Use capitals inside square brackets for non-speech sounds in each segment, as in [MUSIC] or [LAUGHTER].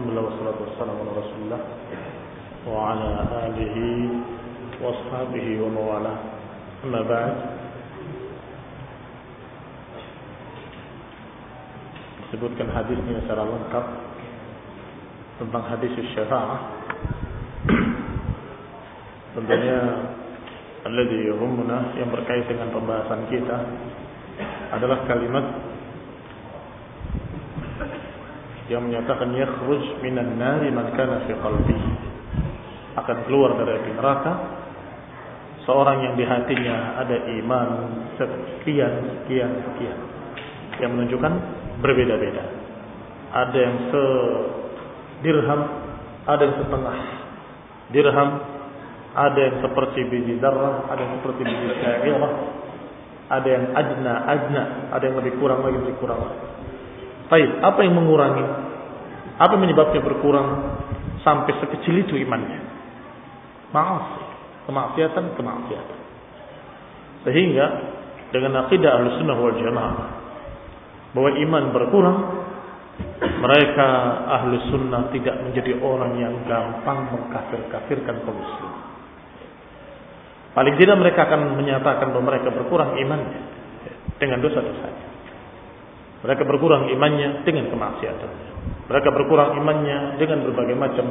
Alhamdulillah wassalatu wassalamu ala Rasulillah wa ala alihi wa ashabihi wa mawala. Amma ba'd. Disebutkan hadisnya secara lengkap tentang hadis syafa'ah. [CLEARS THROAT] Tentunya alladhi yahumuna yang berkait dengan pembahasan kita adalah kalimat yang menyatakan yakhruj minan nari man kana fi qalbihi akan keluar dari api neraka. Seorang yang di hatinya ada iman sekian sekian sekian. Yang menunjukkan berbeda-beda. Ada yang se dirham ada yang setengah dirham ada yang seperti biji darah ada yang seperti biji syairah ada yang adna adna ada yang lebih kurang lagi lebih kurang lagi Baik, apa yang mengurangi? Apa menyebabnya berkurang sampai sekecil itu imannya? Maaf, kemaksiatan, kemaksiatan. Sehingga dengan akidah al-sunnah wal jamaah bahwa iman berkurang, mereka ahlu sunnah tidak menjadi orang yang gampang mengkafir-kafirkan kaum muslim. Paling tidak mereka akan menyatakan bahwa mereka berkurang imannya dengan dosa-dosanya. Mereka berkurang imannya dengan kemaksiatan. Mereka berkurang imannya dengan berbagai macam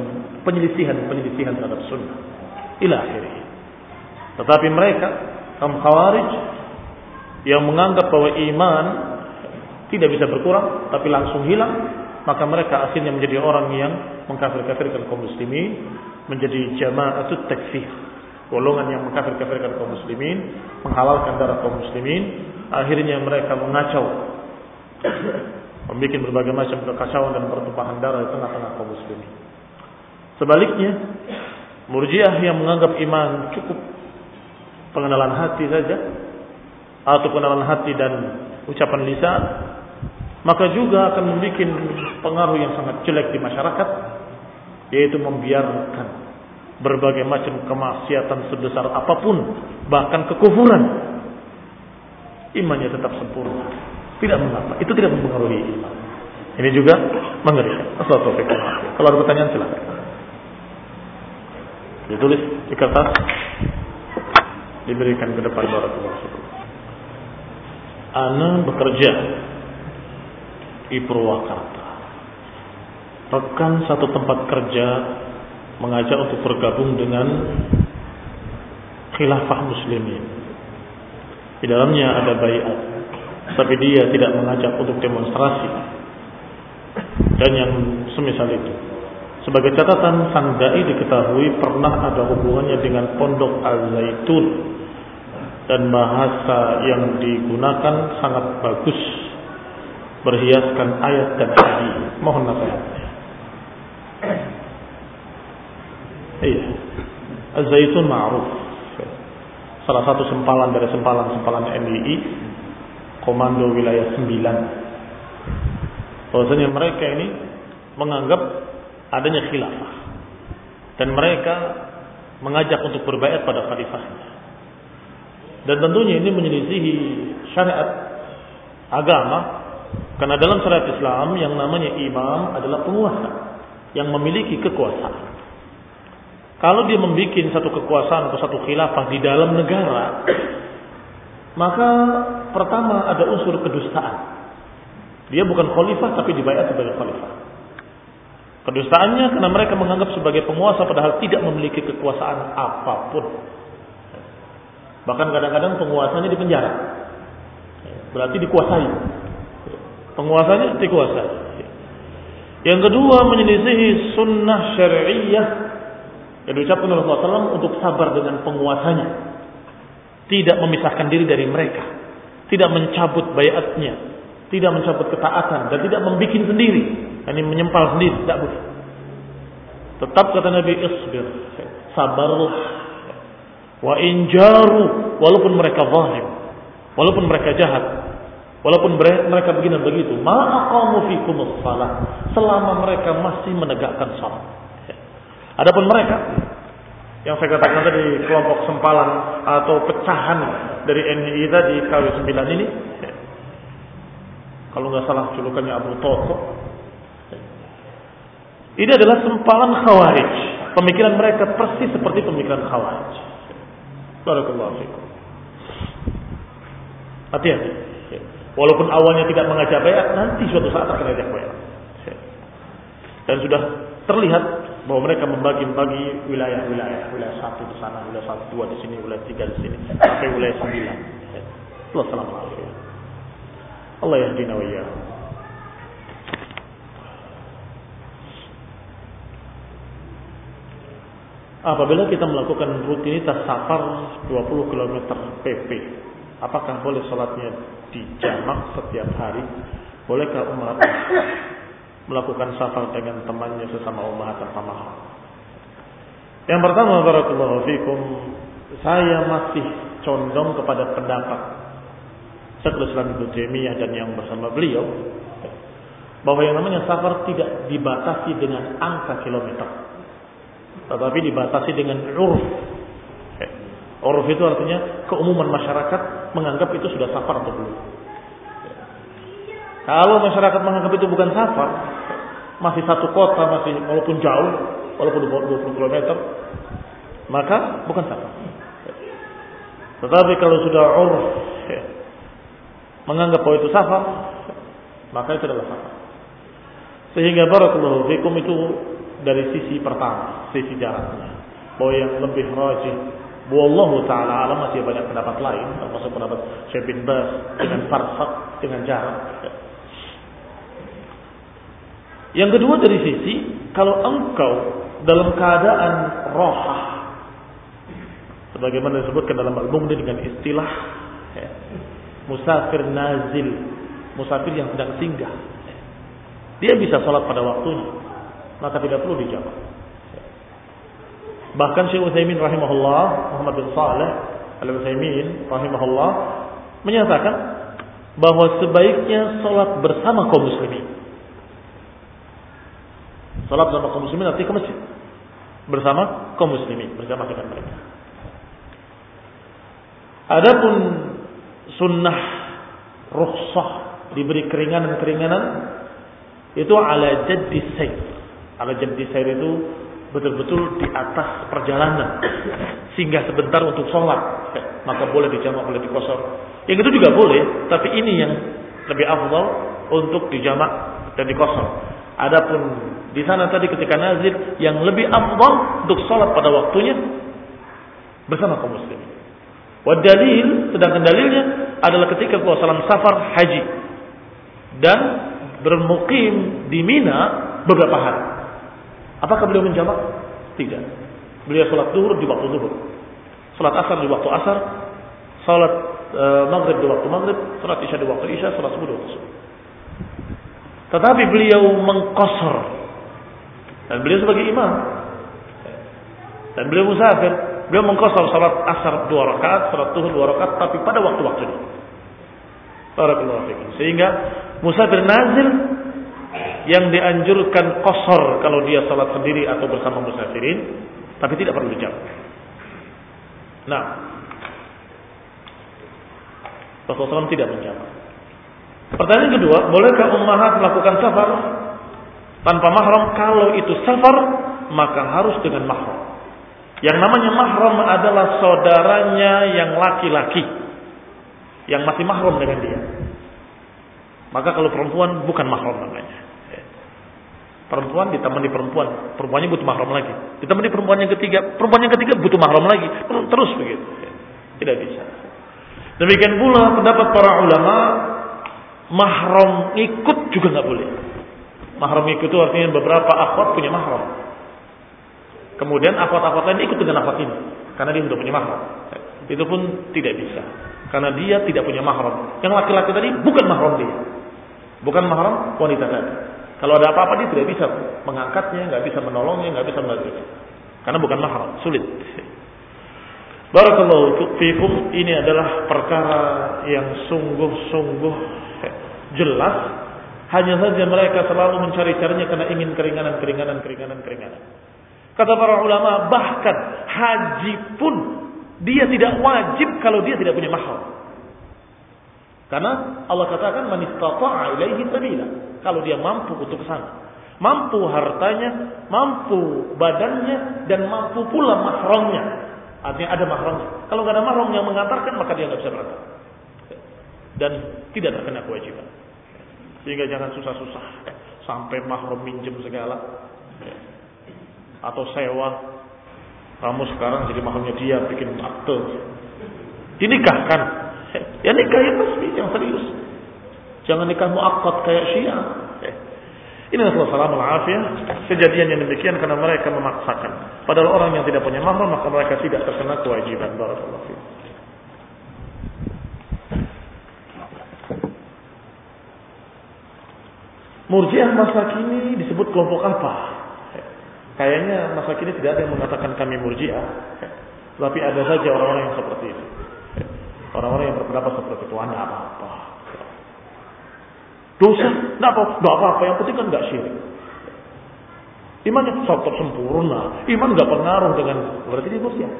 penyelisihan-penyelisihan terhadap sunnah. Ila. Tetapi mereka, kaum khawarij, yang menganggap bahwa iman tidak bisa berkurang, tapi langsung hilang, maka mereka akhirnya menjadi orang yang mengkafir-kafirkan kaum muslimin, menjadi jama'atut takfir. Golongan yang mengkafir-kafirkan kaum muslimin, menghalalkan darah kaum muslimin, akhirnya mereka mengacau membuat berbagai macam kekacauan dan pertumpahan darah di tengah-tengah kaum muslimin. Sebaliknya, Murjiah yang menganggap iman cukup pengenalan hati saja atau pengenalan hati dan ucapan lisan, maka juga akan membuat pengaruh yang sangat jelek di masyarakat yaitu membiarkan berbagai macam kemaksiatan sebesar apa pun bahkan kekufuran imannya tetap sempurna tidak mengapa. Itu tidak mempengaruhi iman. Ini juga mengerikan. Assalamualaikum. Kalau ada pertanyaan silakan. Ditulis di kertas. Diberikan ke depan barakallahu Ana bekerja di Purwakarta. Rekan satu tempat kerja mengajak untuk bergabung dengan khilafah muslimin. Di dalamnya ada bayat tapi dia tidak mengajak untuk demonstrasi dan yang semisal itu. Sebagai catatan, sang dai diketahui pernah ada hubungannya dengan pondok Al-Zaitun dan bahasa yang digunakan sangat bagus berhiaskan ayat dan hadis. Mohon nasihatnya. Iya. Al-Zaitun ma'ruf. Salah satu sempalan dari sempalan-sempalan NII Komando Wilayah 9. Bahwasanya mereka ini menganggap adanya khilafah. Dan mereka mengajak untuk berbaiat pada khalifahnya. Dan tentunya ini menyelisihi syariat agama karena dalam syariat Islam yang namanya imam adalah penguasa yang memiliki kekuasaan. Kalau dia membuat satu kekuasaan atau satu khilafah di dalam negara, maka pertama ada unsur kedustaan. Dia bukan khalifah tapi dibayar sebagai khalifah. Kedustaannya karena mereka menganggap sebagai penguasa padahal tidak memiliki kekuasaan apa pun. Bahkan kadang-kadang penguasanya di penjara. Berarti dikuasai. Penguasanya dikuasai. Yang kedua menyelisihi sunnah syariah yang diucapkan oleh Rasulullah untuk sabar dengan penguasanya tidak memisahkan diri dari mereka, tidak mencabut bayatnya, tidak mencabut ketaatan dan tidak membuat sendiri, ini menyempal sendiri, tidak boleh. Tetap kata Nabi isbir, sabarlah. Wa injaru walaupun mereka zalim, walaupun mereka jahat, walaupun mereka begini begitu, ma'aqamu fikum salat selama mereka masih menegakkan salat. Adapun mereka yang saya katakan tadi kelompok sempalan atau pecahan dari NII tadi KW9 ini kalau nggak salah julukannya Abu Toto Ini adalah sempalan khawarij. Pemikiran mereka persis seperti pemikiran khawarij. Barakallahu fikum. Hati-hati. Walaupun awalnya tidak mengajak bayat, nanti suatu saat akan ajak bayat. Dan sudah terlihat bahwa mereka membagi-bagi wilayah-wilayah, wilayah satu di sana, wilayah satu dua di sini, wilayah tiga di sini, sampai wilayah sembilan. Allah yahdina wa iyyakum. Apabila kita melakukan rutinitas safar 20 km PP, apakah boleh sholatnya di jamak setiap hari? Bolehkah umat melakukan safar dengan temannya sesama umat mahram? Yang pertama, barakallahu fikum, saya masih condong kepada pendapat Syekhul Islam Ibnu Taimiyah dan yang bersama beliau bahwa yang namanya safar tidak dibatasi dengan angka kilometer tetapi dibatasi dengan uruf. Uruf itu artinya keumuman masyarakat menganggap itu sudah safar atau belum. Kalau masyarakat menganggap itu bukan safar, masih satu kota, masih walaupun jauh, walaupun 20 km, maka bukan safar. Tetapi kalau sudah uruf menganggap bahwa itu safar, maka itu adalah safar. Sehingga barakallahu fikum itu dari sisi pertama, sisi jaraknya. Bahwa yang lebih rajin, Wallahu ta'ala alam masih banyak pendapat lain, termasuk pendapat Syekh bin Bas dengan farsak, dengan jarak. Yang kedua dari sisi, kalau engkau dalam keadaan rohah, sebagaimana disebutkan dalam al-Mumdi dengan istilah ya, musafir nazil, musafir yang sedang singgah. Dia bisa sholat pada waktunya maka tidak perlu dijawab. Bahkan Syekh Utsaimin rahimahullah, Muhammad bin Saleh Al-Utsaimin rahimahullah menyatakan bahwa sebaiknya sholat bersama kaum muslimin. Sholat bersama kaum muslimin nanti ke masjid. Bersama kaum muslimin, bersama dengan mereka. Adapun sunnah rukhsah diberi keringanan-keringanan itu ala jaddi sayf. Kalau jam desain itu betul-betul di atas perjalanan. Sehingga sebentar untuk sholat. Maka boleh dijamak boleh dikosor. Yang itu juga boleh tapi ini yang lebih afdal untuk dijamak dan dikosor adapun di sana tadi ketika nazir yang lebih afdal untuk sholat pada waktunya bersama kaum muslim dalil sedangkan dalilnya adalah ketika Rasulullah safar haji dan bermukim di Mina beberapa hari Apakah beliau menjamak? Tidak. Beliau sholat duhur di waktu duhur. Sholat asar di waktu asar. Sholat e, maghrib di waktu maghrib. Sholat isya di waktu isya. Sholat subuh di waktu subuh. Tetapi beliau mengkosor. Dan beliau sebagai imam. Dan beliau musafir. Beliau mengkosor sholat asar dua rakaat. Sholat duhur dua rakaat. Tapi pada waktu-waktunya. Sehingga musafir nazil yang dianjurkan kosor kalau dia salat sendiri atau bersama musafirin, tapi tidak perlu dijawab. Nah, Rasulullah SAW tidak menjawab. Pertanyaan kedua, bolehkah ummahat melakukan safar tanpa mahram? Kalau itu safar, maka harus dengan mahram. Yang namanya mahram adalah saudaranya yang laki-laki yang masih mahram dengan dia. Maka kalau perempuan bukan mahram namanya. Perempuan ditemani perempuan, perempuannya butuh mahram lagi. Ditemani perempuan yang ketiga, perempuan yang ketiga butuh mahram lagi. Terus begitu. Tidak bisa. Demikian pula pendapat para ulama, mahram ikut juga nggak boleh. Mahram ikut itu artinya beberapa akhwat punya mahram. Kemudian akhwat-akhwat lain ikut dengan akhwat ini. Karena dia sudah punya mahram. Itu pun tidak bisa. Karena dia tidak punya mahram. Yang laki-laki tadi bukan mahram dia. Bukan mahram wanita tadi. Kalau ada apa-apa dia tidak bisa mengangkatnya, nggak bisa menolongnya, nggak bisa melakukannya. Karena bukan mahram, sulit. Barakallahu fikum ini adalah perkara yang sungguh-sungguh jelas. Hanya saja mereka selalu mencari caranya karena ingin keringanan, keringanan, keringanan, keringanan. Kata para ulama, bahkan haji pun dia tidak wajib kalau dia tidak punya mahram. Karena Allah katakan man istata'a ilaihi sabila. Kalau dia mampu untuk sana. mampu hartanya, mampu badannya, dan mampu pula mahramnya. Artinya ada mahramnya. Kalau nggak ada mahram yang mengantarkan, maka dia nggak bisa berangkat. Dan tidak terkena kewajiban. Sehingga jangan susah-susah sampai mahram minjem segala. Atau sewa. Kamu sekarang jadi mahramnya dia bikin akte. Dinikahkan. Ya nikahin resmi yang serius. Jangan nikah muakkad kayak Syiah. Ini Rasulullah Alaihi Kejadian yang demikian karena mereka memaksakan. Padahal orang yang tidak punya mahram maka mereka tidak terkena kewajiban. Barakallahu Murjiah masa kini disebut kelompok apa? Kayaknya masa kini tidak ada yang mengatakan kami murjiah. Tapi ada saja orang-orang yang seperti itu. Orang-orang yang berpendapat seperti itu. Anda apa-apa. Dosa, tidak apa, tidak apa-apa. Yang penting kan nggak syirik. Imannya tetap sempurna. Iman nggak pengaruh dengan berarti dia murjiah.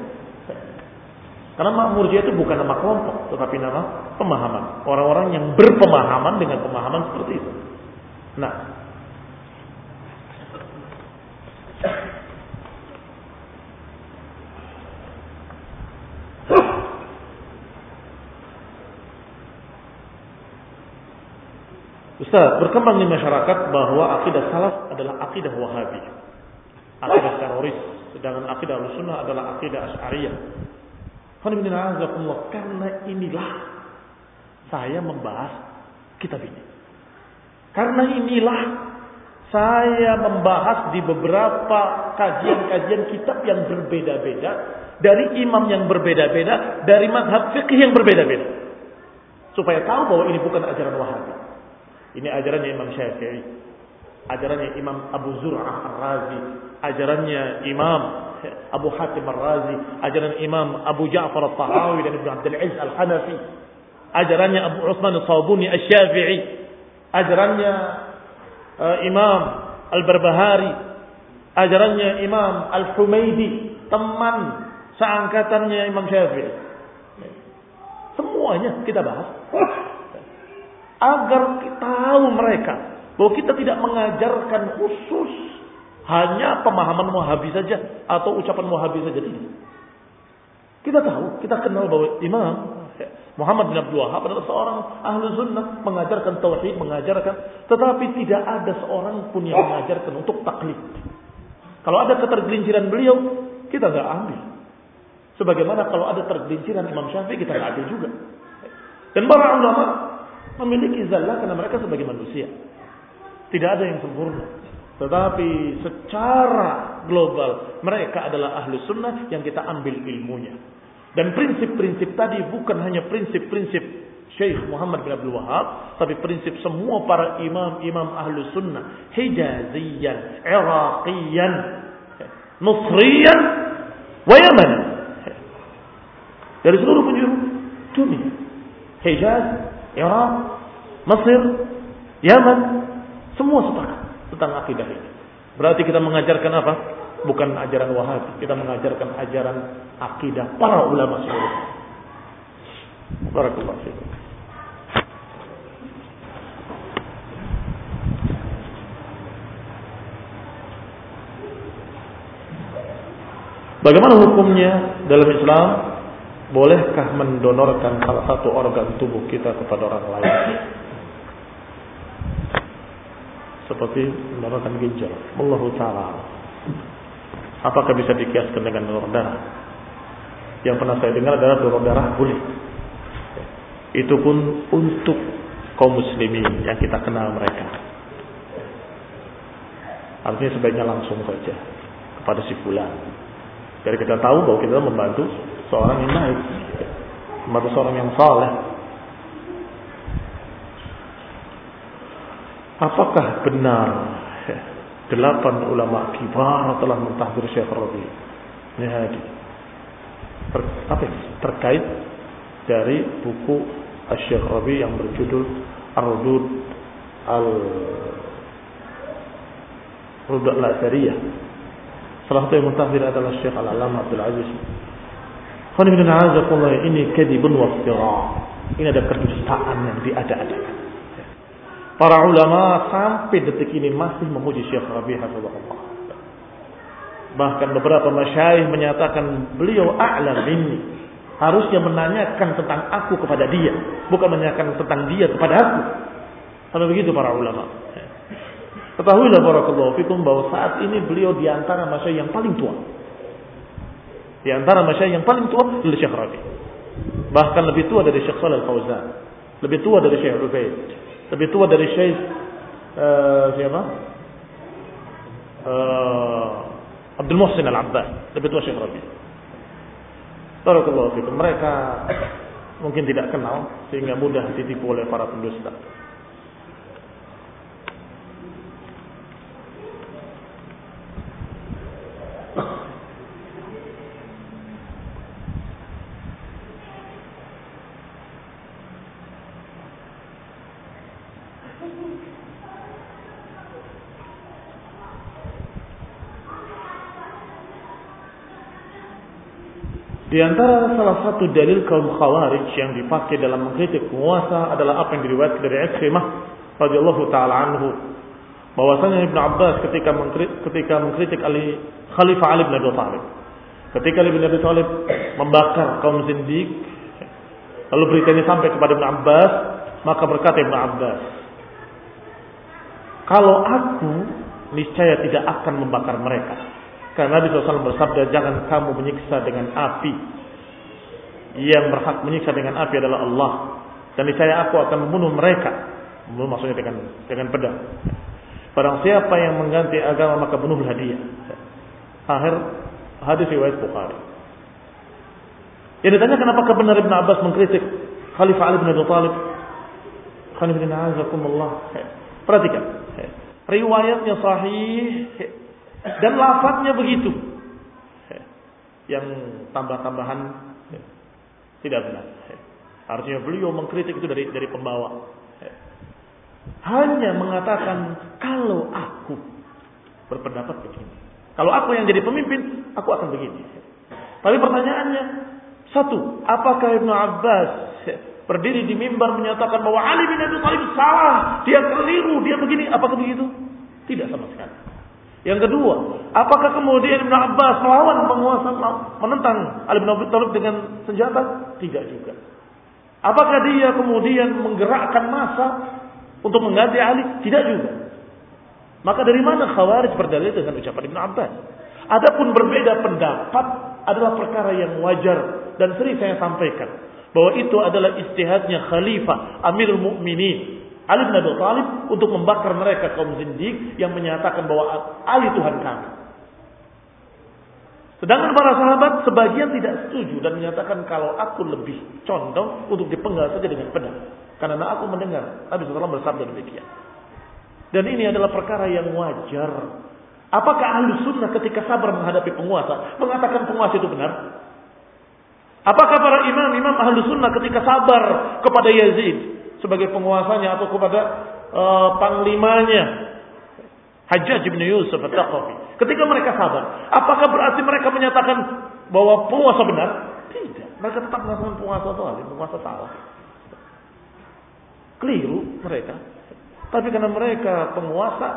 Karena murjiah itu bukan nama kelompok, tetapi nama pemahaman. Orang-orang yang berpemahaman dengan pemahaman seperti itu. Nah, Ustaz, berkembang di masyarakat bahwa akidah salaf adalah akidah wahabi. Akidah teroris. Sedangkan akidah sunnah adalah akidah asyariyah. Karena inilah saya membahas kitab ini. Karena inilah saya membahas di beberapa kajian-kajian kitab yang berbeda-beda dari imam yang berbeda-beda, dari madhab fikih yang berbeda-beda. Supaya tahu bahwa ini bukan ajaran Wahabi. Ini ajarannya Imam Syafi'i, ajarannya Imam Abu Zur'ah Ar-Razi, ajarannya Imam Abu Hatim Ar-Razi, ajaran Imam Abu Ja'far Al-Tahawi dan Ibn Abdul Aziz Al-Hanafi, ajarannya Abu Utsman Al-Sawbuni Al-Syafi'i, ajarannya uh, Imam Al-Barbahari, ajarannya Imam Al-Humaidi, teman seangkatannya Imam Syafi'i. Semuanya kita bahas. Agar kita tahu mereka bahwa kita tidak mengajarkan khusus hanya pemahaman Wahabi saja atau ucapan Wahabi saja. Kita tahu, kita kenal bahwa Imam Muhammad bin Abdul Wahab adalah seorang ahli sunnah, mengajarkan tauhid, mengajarkan, tetapi tidak ada seorang pun yang mengajarkan untuk taklid. Kalau ada ketergelinciran beliau, kita nggak ambil. Sebagaimana kalau ada tergelinciran Imam Syafi'i, kita nggak ambil juga. Dan para ulama memiliki zallah karena mereka sebagai manusia. Tidak ada yang sempurna. Tetapi secara global mereka adalah ahli sunnah yang kita ambil ilmunya. Dan prinsip-prinsip tadi bukan hanya prinsip-prinsip Syekh Muhammad bin Abdul Wahab, tapi prinsip semua para imam-imam ahlu sunnah. Hijaziyan, Iraqiyan, Nusriyan, wa Yaman. Dari seluruh penjuru dunia. Hijaz, Iraq, Mesir, Yaman, semua sepakat tentang akidah ini. Berarti kita mengajarkan apa? Bukan ajaran Wahabi. Kita mengajarkan ajaran akidah para ulama seluruh. Barakallahu fiikum. Bagaimana hukumnya dalam Islam? Bolehkah mendonorkan salah satu organ tubuh kita kepada orang lain? Seperti mendonorkan ginjal. Allah Ta'ala. Apakah bisa dikiaskan dengan donor darah? Yang pernah saya dengar adalah donor darah boleh. Itu pun untuk kaum muslimin yang kita kenal mereka. Artinya sebaiknya langsung saja kepada si fulan. Jadi kita tahu bahwa kita membantu seorang yang baik, membantu seorang yang saleh. Apakah benar delapan ulama kibar telah mentahdir Syekh Rabi. Ini hadi. Ter, apa terkait dari buku Syekh Rabi yang berjudul Ar-Rudud al Rudud al-Asariyah. Salah satu yang mentahdir adalah Syekh Al-Alama Abdul Aziz. ini kadibun wa Ini ada kedustaan yang diada-adakan. Para ulama sampai detik ini masih memuji Syekh Rabi Hafizahullah. Bahkan beberapa masyayikh menyatakan beliau a'lam minni. Harusnya menanyakan tentang aku kepada dia, bukan menanyakan tentang dia kepada aku. Kalau begitu para ulama. Ketahuilah barakallahu fikum bahwa saat ini beliau di antara masyayikh yang paling tua. Di antara masyayikh yang paling tua adalah Syekh Rabi. Bahkan lebih tua dari Syekh Shalal Fauzan. Lebih tua dari Syekh Rubaid. Lebih tua dari Syekh uh, siapa? Uh, Abdul Muhsin Al-Abbas. Lebih tua Syekh Rabi. Barakallahu fikum. Mereka mungkin tidak kenal sehingga mudah ditipu oleh para pendusta. Di antara salah satu dalil kaum khawarij yang dipakai dalam mengkritik penguasa adalah apa yang diriwayatkan dari Ikrimah radhiyallahu taala anhu. Bahwasanya Ibnu Abbas ketika mengkritik, ketika mengkritik Ali Khalifah Ali bin Abi Thalib. Ketika Ali bin Abi Thalib membakar kaum zindik lalu beritanya sampai kepada Ibnu Abbas maka berkata Ibnu Abbas kalau aku niscaya tidak akan membakar mereka karena Nabi SAW bersabda, jangan kamu menyiksa dengan api. Yang berhak menyiksa dengan api adalah Allah. Dan saya aku akan membunuh mereka. Membunuh maksudnya dengan dengan pedang. Barang siapa yang mengganti agama maka bunuhlah dia. Akhir hadis riwayat Bukhari. Yang ditanya kenapa benar Ibn Abbas mengkritik Khalifah Ali bin Abi Thalib. Khalifah bin Azakumullah. Perhatikan. Riwayatnya sahih dan lafadznya begitu. Yang tambah-tambahan tidak benar. Artinya beliau mengkritik itu dari dari pembawa. Hanya mengatakan kalau aku berpendapat begini. Kalau aku yang jadi pemimpin, aku akan begini. Tapi pertanyaannya, satu, apakah Ibnu Abbas berdiri di mimbar menyatakan bahwa Ali bin Abi Thalib salah, dia keliru, dia begini, apakah begitu? Tidak sama sekali. Yang kedua, apakah kemudian Ibn Abbas melawan penguasa menentang Ali bin Abi Thalib dengan senjata? Tidak juga. Apakah dia kemudian menggerakkan masa untuk mengganti Ali? Tidak juga. Maka dari mana Khawarij berdalil dengan ucapan Ibn Abbas? Adapun berbeda pendapat adalah perkara yang wajar dan sering saya sampaikan bahwa itu adalah istihadnya Khalifah Amirul Mukminin Ali bin Abi Thalib untuk membakar mereka kaum zindik yang menyatakan bahwa Ali Tuhan kami. Sedangkan para sahabat sebagian tidak setuju dan menyatakan kalau aku lebih condong untuk dipenggal saja dengan pedang. Karena aku mendengar Nabi SAW bersabda demikian. Dan ini adalah perkara yang wajar. Apakah ahli sunnah ketika sabar menghadapi penguasa mengatakan penguasa itu benar? Apakah para imam-imam ahli sunnah ketika sabar kepada Yazid sebagai penguasanya atau kepada uh, panglimanya Hajjaj bin Yusuf At-Taqafi. Ketika mereka sabar, apakah berarti mereka menyatakan bahwa penguasa benar? Tidak. Mereka tetap mengatakan penguasa zalim, penguasa salah. Keliru mereka. Tapi karena mereka penguasa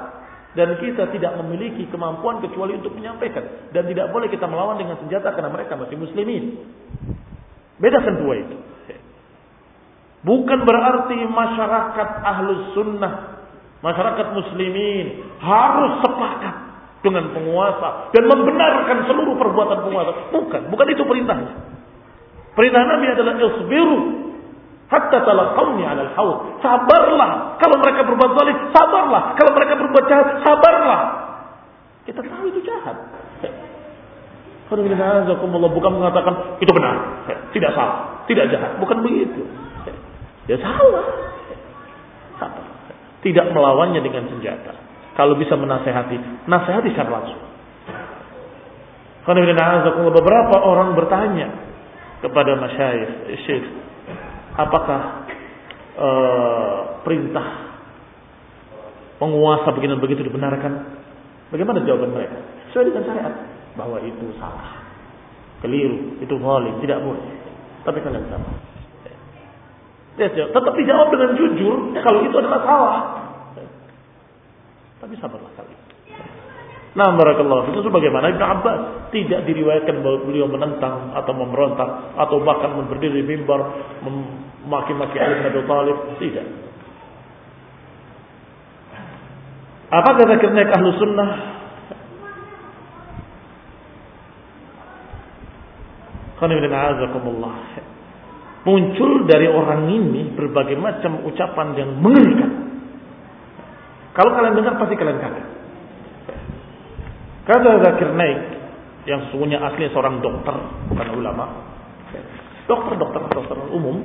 dan kita tidak memiliki kemampuan kecuali untuk menyampaikan dan tidak boleh kita melawan dengan senjata karena mereka masih muslimin. Bedakan dua itu. Bukan berarti masyarakat ahlus sunnah, masyarakat muslimin harus sepakat dengan penguasa dan membenarkan seluruh perbuatan penguasa. Bukan, bukan itu perintahnya. Perintah Nabi adalah isbiru hatta talaqawni 'alal haud. Sabarlah kalau mereka berbuat zalim, sabarlah kalau mereka berbuat jahat, sabarlah. Kita tahu itu jahat. Bukan mengatakan itu benar, tidak salah, tidak jahat, bukan begitu. Ya salah. Tidak melawannya dengan senjata. Kalau bisa menasehati, nasehati secara langsung. Beberapa orang bertanya kepada masyayikh, syekh, apakah uh, perintah penguasa begini begitu dibenarkan? Bagaimana jawaban mereka? Sesuai dengan syariat bahwa itu salah, keliru, itu zalim, tidak boleh. Tapi kalian sama. Tetap dijawab dengan jujur kalau itu adalah salah. Tapi sabarlah kalian. Nah, barakallahu itu sebagaimana Ibnu Abbas tidak diriwayatkan bahwa beliau menentang atau memberontak atau bahkan berdiri di mimbar memaki-maki Ali bin Abi Thalib, tidak. Apa kata kernek ahlu sunnah? Muncul dari orang ini berbagai macam ucapan yang mengerikan. Kalau kalian dengar pasti kalian kaget. Kata Zakir Naik yang sesungguhnya asli seorang dokter, bukan ulama. Dokter, dokter, dokter umum.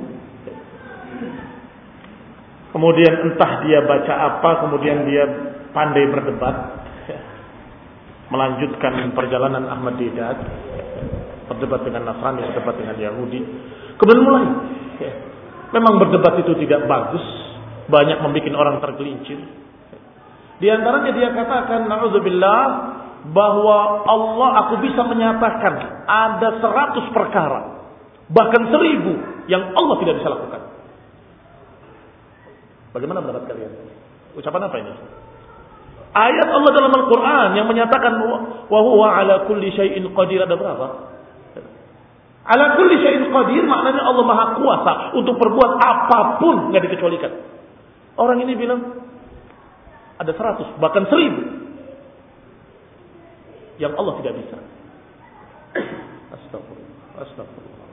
Kemudian entah dia baca apa, kemudian dia pandai berdebat. Melanjutkan perjalanan Ahmad Didat. Berdebat dengan Nasrani, berdebat dengan Yahudi. Kemudian mulai. Memang berdebat itu tidak bagus. Banyak membuat orang tergelincir. Di antaranya dia katakan, Na'udzubillah, bahwa Allah aku bisa menyatakan ada seratus perkara bahkan seribu yang Allah tidak bisa lakukan. Bagaimana pendapat kalian? Ucapan apa ini? Ayat Allah dalam Al-Quran yang menyatakan wa huwa ala kulli syai'in qadir ada berapa? Ala kulli syai'in qadir maknanya Allah Maha Kuasa untuk berbuat apa pun nggak dikecualikan. Orang ini bilang ada seratus bahkan seribu yang Allah tidak bisa. Astagfirullah. Astagfirullah.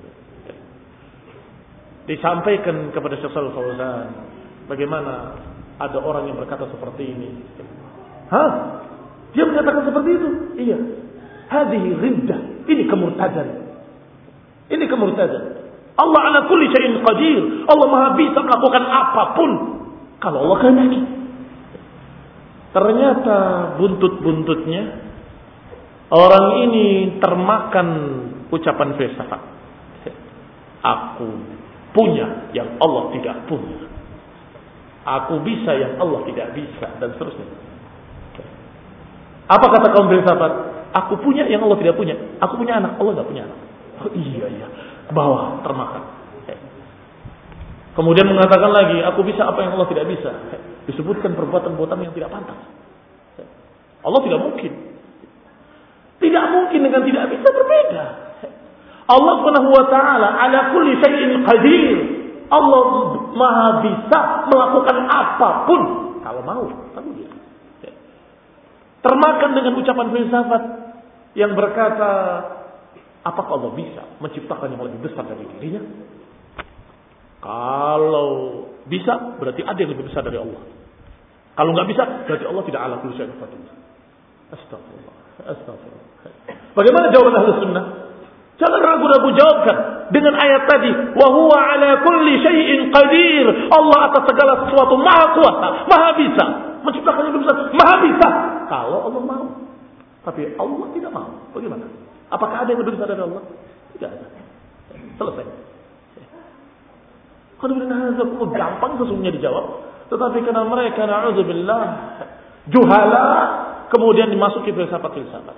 Disampaikan kepada Syekh Fauzan bagaimana ada orang yang berkata seperti ini. Hah? Dia menyatakan seperti itu? Iya. Hadhihi riddah. Ini kemurtadan. Ini kemurtadan. Allah ala kulli syai'in qadir. Allah Maha bisa melakukan apa pun kalau Allah kehendaki. Ternyata buntut-buntutnya Orang ini termakan ucapan filsafat. Aku punya yang Allah tidak punya. Aku bisa yang Allah tidak bisa dan seterusnya. Apa kata kaum filsafat? Aku punya yang Allah tidak punya. Aku punya anak, Allah tidak punya anak. Oh iya iya, bawah termakan. Kemudian mengatakan lagi, aku bisa apa yang Allah tidak bisa. Disebutkan perbuatan-perbuatan yang tidak pantas. Allah tidak mungkin tidak mungkin dengan tidak bisa berbeda. Allah Subhanahu wa taala ala kulli syai'in qadir. Allah Maha bisa melakukan apa pun kalau mau, kalau dia. Termakan dengan ucapan filsafat yang berkata, apakah Allah bisa menciptakan yang lebih besar dari dirinya? Kalau bisa, berarti ada yang lebih besar dari Allah. Kalau nggak bisa, berarti Allah tidak ala kulli syai'in. Astagfirullah. Astagfirullah. Bagaimana jawaban ahli sunnah? Jangan ragu-ragu jawabkan dengan ayat tadi, wa huwa ala kulli syai'in qadir. Allah atas segala sesuatu maha kuasa, maha bisa. Menciptakan yang bisa, maha bisa. Kalau Allah mau. Tapi Allah tidak mau. Bagaimana? Apakah ada yang lebih besar dari Allah? Tidak ada. Selesai. Kalau gampang sesungguhnya dijawab. Tetapi karena mereka na'udzubillah juhala kemudian dimasuki filsafat-filsafat.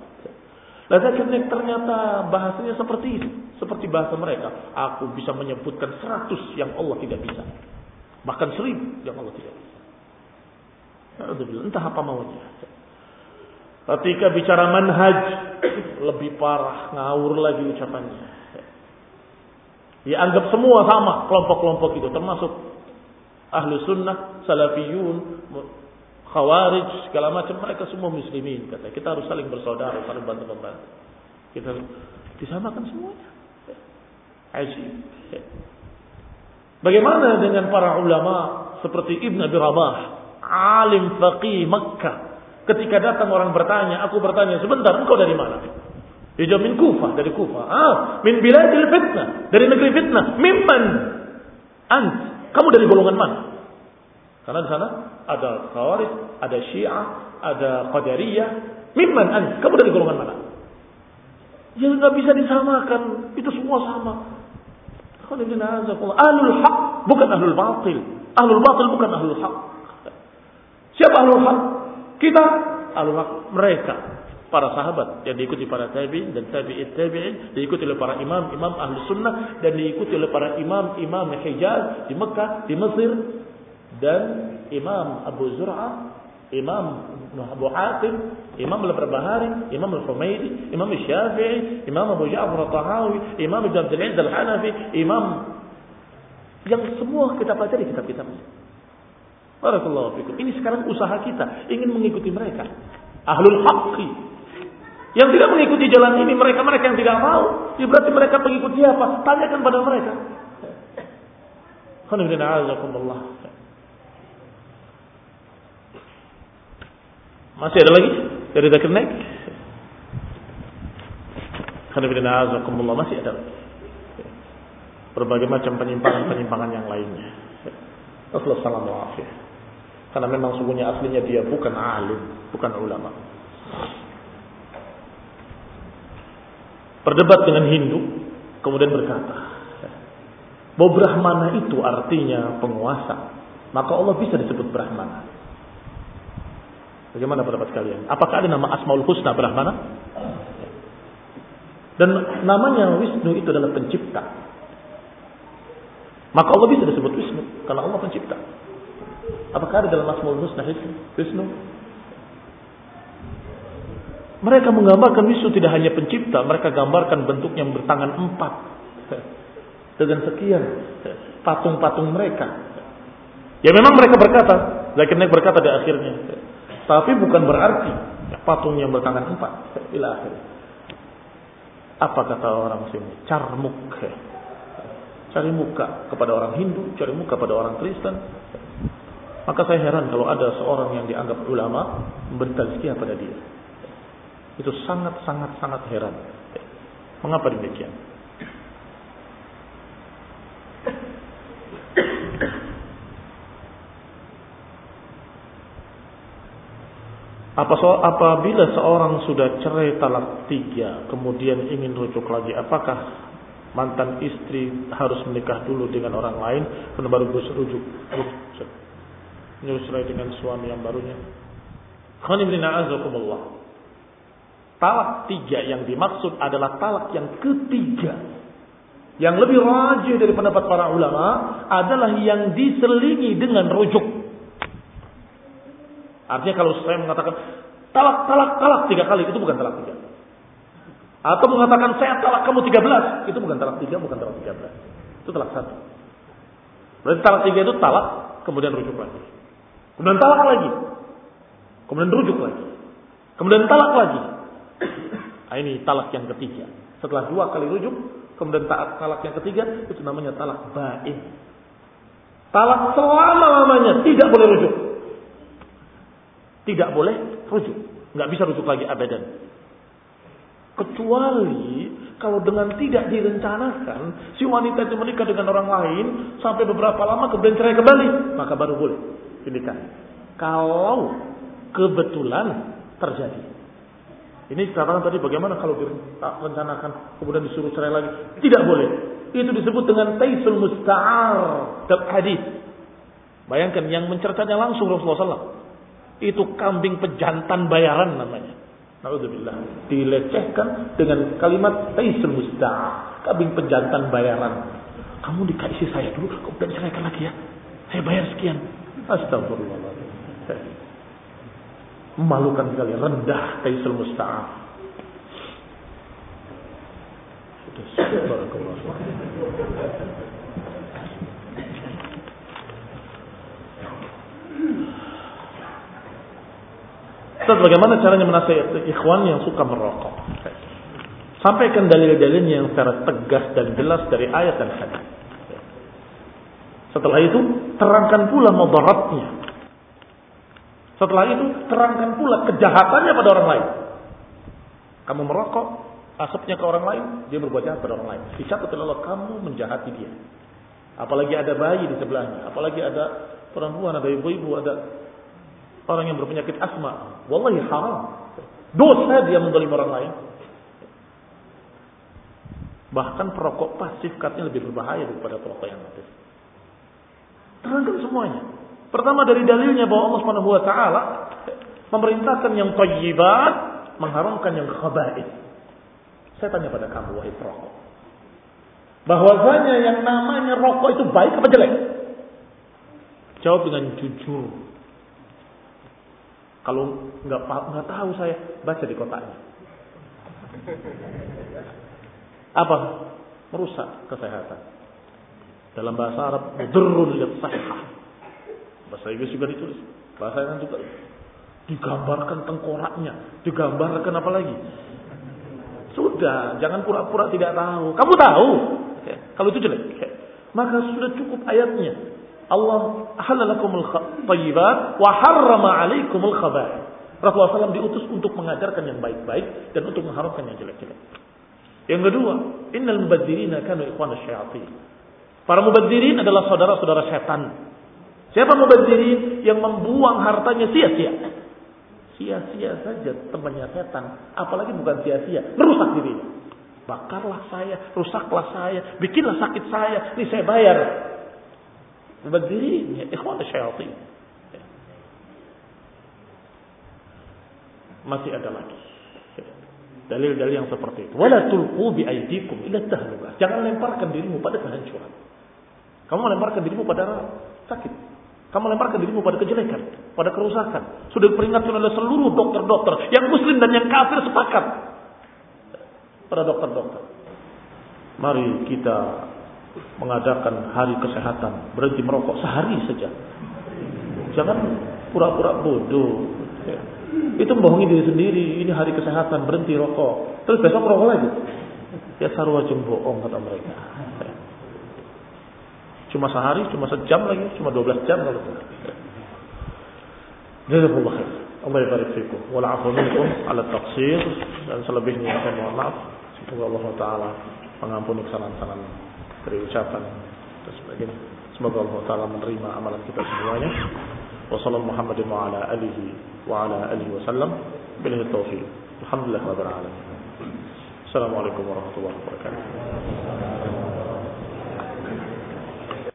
Lalu ternyata bahasanya seperti itu. Seperti bahasa mereka. Aku bisa menyebutkan seratus yang Allah tidak bisa. Bahkan seribu yang Allah tidak bisa. Entah apa maunya. Ketika bicara manhaj. Lebih parah. Ngawur lagi ucapannya. Dianggap semua sama. Kelompok-kelompok itu. Termasuk ahlu sunnah. Salafiyun khawarij segala macam mereka semua muslimin kata kita harus saling bersaudara saling bantu membantu kita disamakan semuanya Asyik. Bagaimana dengan para ulama seperti Ibn Abi Rabah, alim faqih Makkah. Ketika datang orang bertanya, aku bertanya, sebentar, engkau dari mana? Dia min Kufah, dari Kufah. Ah, min biladil fitnah, dari negeri fitnah. Mimman? Ant, kamu dari golongan mana? Karena di sana ada Khawarij, ada Syiah, ada Qadariyah. Mimman an? Kamu dari golongan mana? Ya nggak bisa disamakan. Itu semua sama. Ahlul haq bukan ahlul batil. Ahlul batil bukan ahlul haq. Siapa ahlul haq? Kita haq. Mereka para sahabat yang diikuti para tabi'in dan tabi'in tabi'in diikuti oleh para imam imam ahli sunnah dan diikuti oleh para imam imam Hijaz di Mekah di Mesir dan Imam Abu Zur'ah Imam Abu Hatim, Imam Al-Barbahari, Imam Al-Humaydi, Imam Syafi'i, Imam Abu Ja'far Al-Tahawi, Imam Ibn Abdul Al-Hanafi, Imam yang semua kita pelajari kitab-kitabnya. Barakallahu fikum. Ini sekarang usaha kita ingin mengikuti mereka. Ahlul haqqi. Yang tidak mengikuti jalan ini mereka-mereka yang tidak mau, ya berarti mereka pengikut siapa? Tanyakan pada mereka. Masih ada lagi dari Zakir Naik? Masih ada lagi. Berbagai macam penyimpangan-penyimpangan yang lainnya. Assalamualaikum Karena memang sungguhnya aslinya dia bukan alim, bukan ulama. Berdebat dengan Hindu, kemudian berkata, bahwa Brahmana itu artinya penguasa. Maka Allah bisa disebut Brahmana. Bagaimana pendapat kalian? Apakah ada nama Asmaul Husna Brahmana? Dan namanya Wisnu itu adalah pencipta. Maka Allah bisa disebut Wisnu karena Allah pencipta. Apakah ada dalam Asmaul Husna Wisnu? Mereka menggambarkan Wisnu tidak hanya pencipta, mereka gambarkan bentuknya bertangan empat. [LAUGHS] Dengan sekian patung-patung mereka. Ya memang mereka berkata, Zakir berkata di akhirnya, tapi bukan berarti patung yang bertangan empat. [LAUGHS] Ila akhir. Apa kata orang sini? Carmuk. Cari muka kepada orang Hindu, cari muka pada orang Kristen, maka saya heran kalau ada seorang yang dianggap ulama memberi tazkiyah pada dia. Itu sangat sangat sangat heran. Mengapa demikian? Apa so, apabila seorang sudah cerai talak tiga, kemudian ingin rujuk lagi, apakah mantan istri harus menikah dulu dengan orang lain, baru rujuk? rujuk menyesuaikan dengan suami yang barunya. Talak tiga yang dimaksud adalah talak yang ketiga. Yang lebih rajih dari pendapat para ulama adalah yang diselingi dengan rujuk. Artinya kalau saya mengatakan talak, talak, talak tiga kali, itu bukan talak tiga. Atau mengatakan saya talak kamu tiga belas, itu bukan talak tiga, bukan talak tiga belas. Itu talak satu. Berarti talak tiga itu talak, kemudian rujuk lagi. Kemudian talak lagi. Kemudian rujuk lagi. Kemudian talak lagi. Nah, ini talak yang ketiga. Setelah dua kali rujuk, kemudian talak, yang ketiga, itu namanya talak bain. Talak selama-lamanya tidak boleh rujuk. Tidak boleh rujuk. Nggak bisa rujuk lagi abadan. Kecuali kalau dengan tidak direncanakan, si wanita itu menikah dengan orang lain sampai beberapa lama kemudian cerai kembali, maka baru boleh dinikah. Kalau kebetulan terjadi. Ini katakan tadi bagaimana kalau direncanakan kemudian disuruh cerai lagi? Tidak boleh. Itu disebut dengan taisul musta'ar dalam hadis. Bayangkan yang mencercanya langsung Rasulullah SAW. Itu kambing pejantan bayaran namanya. Naudzubillah. Dilecehkan dengan kalimat taisul musta'ar. Kambing pejantan bayaran. Kamu dikasih saya dulu, kemudian ceraikan lagi ya. Saya bayar sekian. Astagfirullahaladzim. Memalukan sekali. Rendah taisul musta'af. Ustaz bagaimana caranya menasihati ikhwan yang suka merokok? Sampaikan dalil-dalilnya yang secara tegas dan jelas dari ayat dan hadis. Setelah itu terangkan pula mudaratnya. Setelah itu terangkan pula kejahatannya pada orang lain. Kamu merokok, asapnya ke orang lain, dia berbuat jahat pada orang lain. Dicatat oleh Allah kamu menjahati dia. Apalagi ada bayi di sebelahnya, apalagi ada perempuan, ada ibu-ibu, ada orang yang berpenyakit asma. Wallahi haram. Dosa dia mendolim orang lain. Bahkan perokok pasif katanya lebih berbahaya daripada perokok yang aktif. Terangkan semuanya. Pertama dari dalilnya bahwa Allah Subhanahu wa taala memerintahkan yang thayyibat, mengharamkan yang khaba'ith. Saya tanya pada kamu wahai perokok. Bahwasanya yang namanya rokok itu baik apa jelek? Jawab dengan jujur. Kalau nggak nggak tahu saya baca di kotaknya. Apa? Merusak kesehatan. Dalam bahasa Arab, mudurrun lil Bahasa Inggris juga ditulis. Bahasa Inggris juga digambarkan tengkoraknya, digambarkan apa lagi? Sudah, jangan pura-pura tidak tahu. Kamu tahu. Kalau itu jelek. Maka sudah cukup ayatnya. Allah halalakumul thayyibat wa harrama alaikumul khaba'ith. Rasulullah SAW diutus untuk mengajarkan yang baik-baik dan untuk mengharamkan yang jelek-jelek. Yang kedua, innal mubadzirina kanu ikhwana syayatin. Para mubadirin adalah saudara-saudara setan. Siapa mubadzirin yang membuang hartanya sia-sia? Sia-sia saja temannya setan, apalagi bukan sia-sia, merusak dirinya. Bakarlah saya, rusaklah saya, bikinlah sakit saya, ini saya bayar. Mubadzirin, ya ikhwan syayatin. Masih ada lagi. Dalil-dalil yang seperti itu. Wala tulqu bi aydikum ila tahlukah. Jangan lemparkan dirimu pada kehancuran. Kamu melemparkan dirimu pada sakit. Kamu melemparkan dirimu pada kejelekan, pada kerusakan. Sudah diperingatkan oleh seluruh dokter-dokter, yang muslim dan yang kafir sepakat. Pada dokter-dokter. Mari kita mengadakan hari kesehatan, berhenti merokok sehari saja. Jangan pura-pura bodoh. Itu membohongi diri sendiri. Ini hari kesehatan, berhenti rokok. Terus besok rokok lagi. Ya sarwa bohong kata mereka. Cuma sehari, cuma sejam lagi, cuma 12 jam kalau tidak. Jazakumullah khair. Allah barik fikum. Wal afu minkum ala taqsir dan selebihnya saya mohon maaf. Semoga Allah taala mengampuni kesalahan-kesalahan dari ucapan dan sebagainya. Semoga Allah taala menerima amalan kita semuanya. Wassalamualaikum Muhammadin wa ala alihi wa ala alihi taufiq. Alhamdulillah rabbil alamin. Assalamualaikum warahmatullahi wabarakatuh.